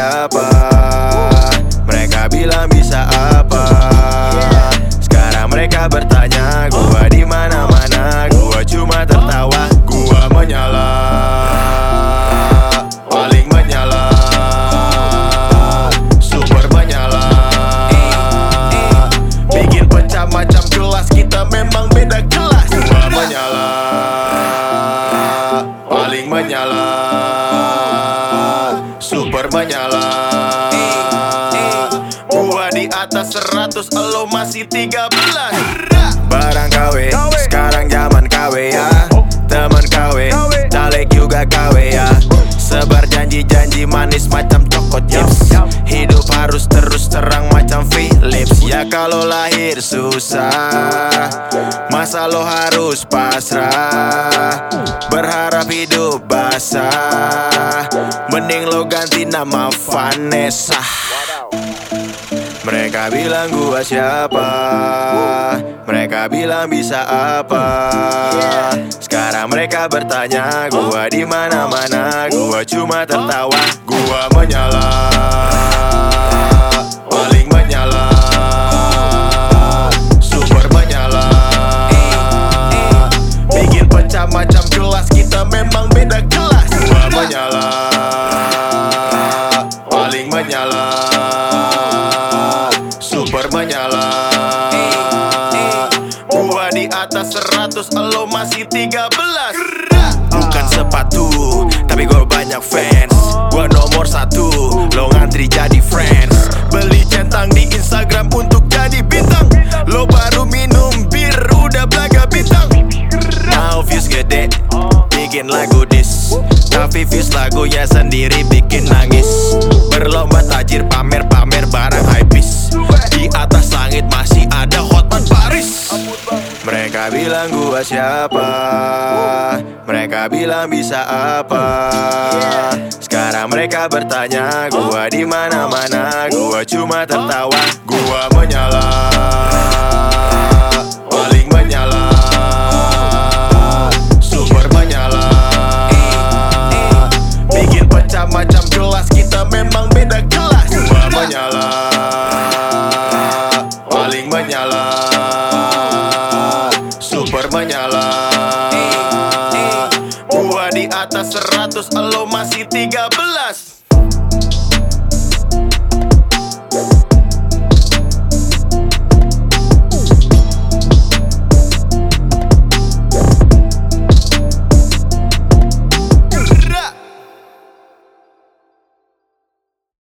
siapa? Mereka bilang bisa apa? Sekarang mereka bertanya Gua di mana menyala Gua di atas 100 Elo masih 13 Barang KW Sekarang zaman KW ya. Temen KW Dalek juga KW ya. Sebar janji-janji manis macam cokot chips. Hidup harus terus terang macam Philips. Ya kalau lahir susah Masa lo harus pasrah. Berharap hidup basah Mending lo ganti nama Vanessa. Mereka bilang gua siapa? Mereka bilang bisa apa? Sekarang mereka bertanya Gua di mana mana Gua cuma tertawa Gua menyala atas 100 Elo masih 13 Bukan sepatu Tapi gua banyak fans. Gua nomor satu Lo ngantri jadi friends. Beli centang di Instagram untuk jadi bintang. Lo baru minum bir Udah belaga bintang. Mau views gede Bikin lagu dis. Tapi views lagunya sendiri bikin nangis Mereka bilang gua siapa? Mereka bilang bisa apa? Sekarang mereka bertanya Gua di mana mana Gua cuma tertawa Gua menyala menyala Gua di atas 100, lo masih 13